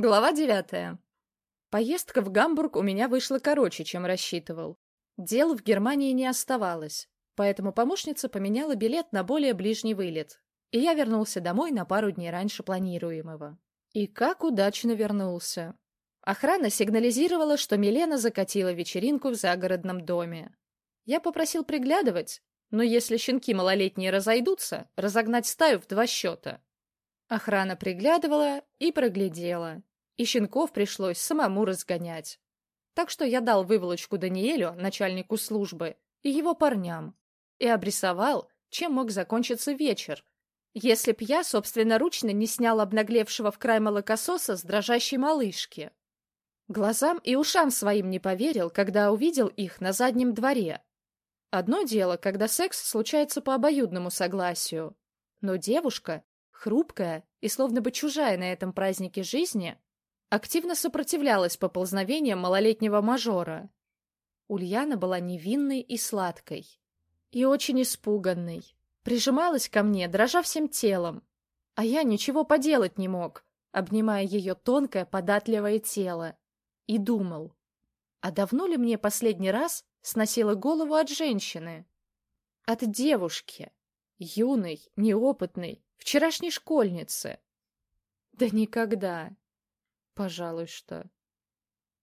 Глава девятая. Поездка в Гамбург у меня вышла короче, чем рассчитывал. Дел в Германии не оставалось, поэтому помощница поменяла билет на более ближний вылет, и я вернулся домой на пару дней раньше планируемого. И как удачно вернулся. Охрана сигнализировала, что Милена закатила вечеринку в загородном доме. Я попросил приглядывать, но если щенки малолетние разойдутся, разогнать стаю в два счета. Охрана приглядывала и проглядела, и щенков пришлось самому разгонять. Так что я дал выволочку Даниэлю, начальнику службы, и его парням, и обрисовал, чем мог закончиться вечер, если б я собственноручно не снял обнаглевшего в край молокососа с дрожащей малышки. Глазам и ушам своим не поверил, когда увидел их на заднем дворе. Одно дело, когда секс случается по обоюдному согласию, но девушка хрупкая и словно бы чужая на этом празднике жизни, активно сопротивлялась поползновениям малолетнего мажора. Ульяна была невинной и сладкой. И очень испуганной. Прижималась ко мне, дрожа всем телом. А я ничего поделать не мог, обнимая ее тонкое, податливое тело. И думал, а давно ли мне последний раз сносила голову от женщины? От девушки. Юной, неопытной, Вчерашней школьницы. Да никогда. Пожалуй, что.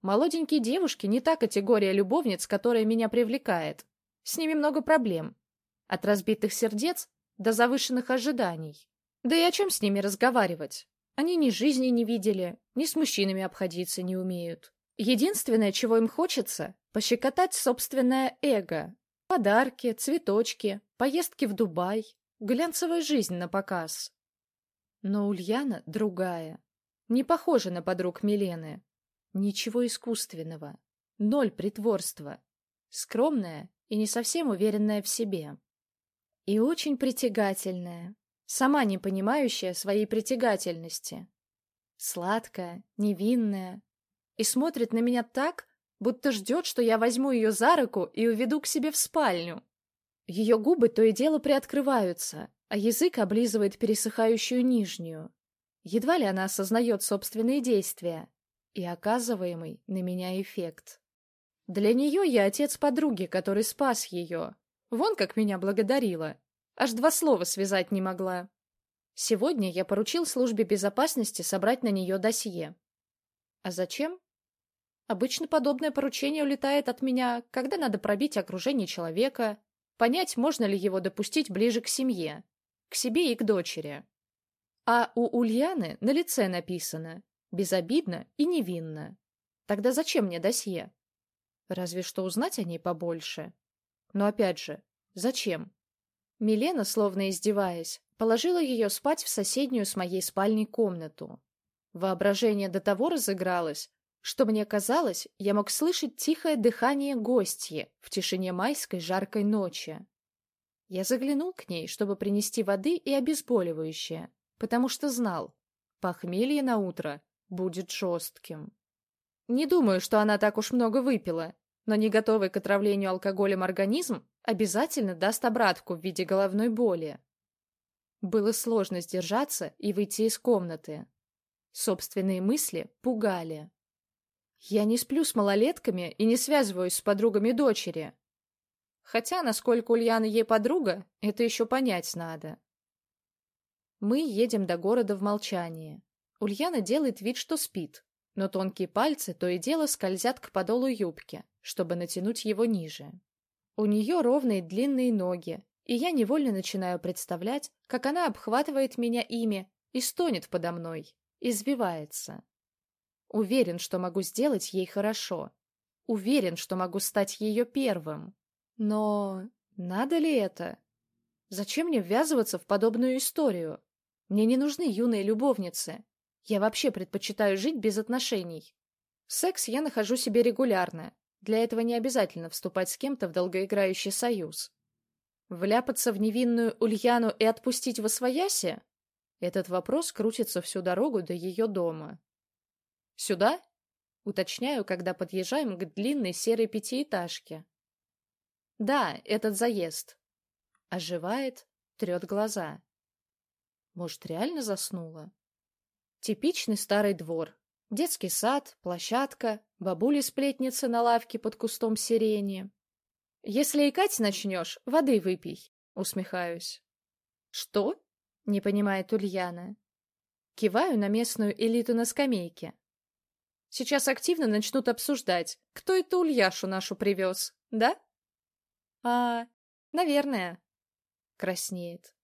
Молоденькие девушки не та категория любовниц, которая меня привлекает. С ними много проблем. От разбитых сердец до завышенных ожиданий. Да и о чем с ними разговаривать? Они ни жизни не видели, ни с мужчинами обходиться не умеют. Единственное, чего им хочется — пощекотать собственное эго. Подарки, цветочки, поездки в Дубай, Глянцевая жизнь на показ. Но Ульяна другая. Не похожа на подруг Милены. Ничего искусственного. Ноль притворства. Скромная и не совсем уверенная в себе. И очень притягательная. Сама не понимающая своей притягательности. Сладкая, невинная. И смотрит на меня так, будто ждет, что я возьму ее за руку и уведу к себе в спальню. Ее губы то и дело приоткрываются, а язык облизывает пересыхающую нижнюю. Едва ли она осознает собственные действия и оказываемый на меня эффект. Для нее я отец подруги, который спас ее. Вон как меня благодарила. Аж два слова связать не могла. Сегодня я поручил службе безопасности собрать на нее досье. А зачем? Обычно подобное поручение улетает от меня, когда надо пробить окружение человека, понять, можно ли его допустить ближе к семье, к себе и к дочери. А у Ульяны на лице написано «безобидно и невинно». Тогда зачем мне досье? Разве что узнать о ней побольше. Но опять же, зачем? Милена, словно издеваясь, положила ее спать в соседнюю с моей спальней комнату. Воображение до того разыгралось, что мне казалось, я мог слышать тихое дыхание гостьи в тишине майской жаркой ночи. Я заглянул к ней, чтобы принести воды и обезболивающее, потому что знал, похмелье на утро будет жестким. Не думаю, что она так уж много выпила, но не готовый к отравлению алкоголем организм обязательно даст обратку в виде головной боли. Было сложно сдержаться и выйти из комнаты. Собственные мысли пугали. Я не сплю с малолетками и не связываюсь с подругами дочери. Хотя, насколько Ульяна ей подруга, это еще понять надо. Мы едем до города в молчании. Ульяна делает вид, что спит, но тонкие пальцы то и дело скользят к подолу юбки, чтобы натянуть его ниже. У нее ровные длинные ноги, и я невольно начинаю представлять, как она обхватывает меня ими и стонет подо мной, извивается. Уверен, что могу сделать ей хорошо. Уверен, что могу стать ее первым. Но надо ли это? Зачем мне ввязываться в подобную историю? Мне не нужны юные любовницы. Я вообще предпочитаю жить без отношений. Секс я нахожу себе регулярно. Для этого не обязательно вступать с кем-то в долгоиграющий союз. Вляпаться в невинную Ульяну и отпустить во своясе? Этот вопрос крутится всю дорогу до ее дома. «Сюда?» — уточняю, когда подъезжаем к длинной серой пятиэтажке. «Да, этот заезд». Оживает, трет глаза. Может, реально заснула? Типичный старый двор. Детский сад, площадка, бабули-сплетница на лавке под кустом сирени. «Если икать начнешь, воды выпей», — усмехаюсь. «Что?» — не понимает Ульяна. Киваю на местную элиту на скамейке. Сейчас активно начнут обсуждать, кто это Ульяшу нашу привез, да? А, наверное. Краснеет.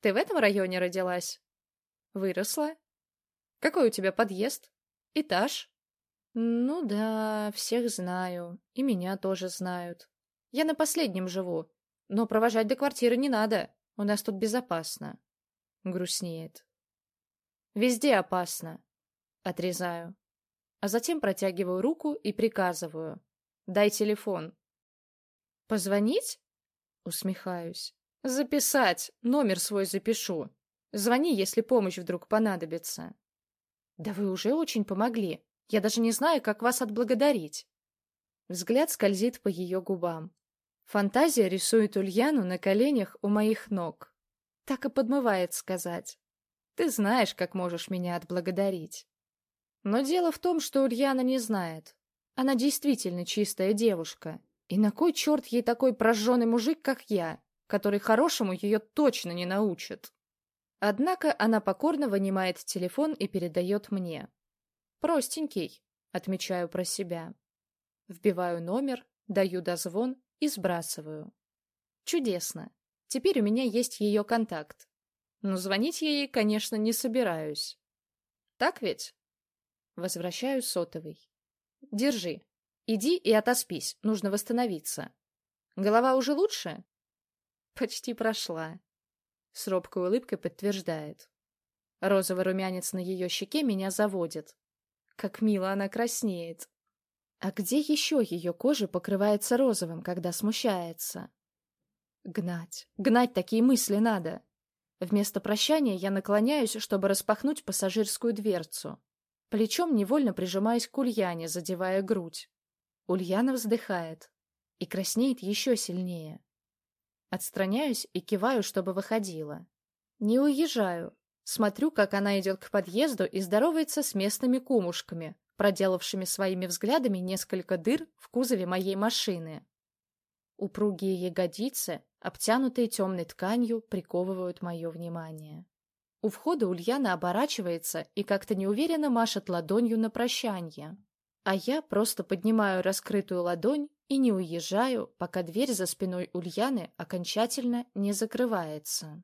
Ты в этом районе родилась? Выросла. Какой у тебя подъезд? Этаж? Ну да, всех знаю. И меня тоже знают. Я на последнем живу. Но провожать до квартиры не надо. У нас тут безопасно. Грустнеет. Везде опасно. Отрезаю. А затем протягиваю руку и приказываю. Дай телефон. Позвонить? Усмехаюсь. Записать. Номер свой запишу. Звони, если помощь вдруг понадобится. Да вы уже очень помогли. Я даже не знаю, как вас отблагодарить. Взгляд скользит по ее губам. Фантазия рисует Ульяну на коленях у моих ног. Так и подмывает сказать. Ты знаешь, как можешь меня отблагодарить. Но дело в том, что Ульяна не знает. Она действительно чистая девушка. И на кой черт ей такой прожженный мужик, как я, который хорошему ее точно не научит? Однако она покорно вынимает телефон и передает мне. Простенький, отмечаю про себя. Вбиваю номер, даю дозвон и сбрасываю. Чудесно. Теперь у меня есть ее контакт. Но звонить я ей, конечно, не собираюсь. Так ведь? Возвращаю сотовый. Держи. Иди и отоспись, нужно восстановиться. Голова уже лучше? Почти прошла. С робкой улыбкой подтверждает. Розовый румянец на ее щеке меня заводит. Как мило она краснеет. А где еще ее кожа покрывается розовым, когда смущается? Гнать, гнать такие мысли надо. Вместо прощания я наклоняюсь, чтобы распахнуть пассажирскую дверцу. Плечом невольно прижимаюсь к Ульяне, задевая грудь. Ульяна вздыхает и краснеет еще сильнее. Отстраняюсь и киваю, чтобы выходила. Не уезжаю. Смотрю, как она идет к подъезду и здоровается с местными кумушками, проделавшими своими взглядами несколько дыр в кузове моей машины. Упругие ягодицы, обтянутые темной тканью, приковывают мое внимание. У входа Ульяна оборачивается и как-то неуверенно машет ладонью на прощание. А я просто поднимаю раскрытую ладонь и не уезжаю, пока дверь за спиной Ульяны окончательно не закрывается.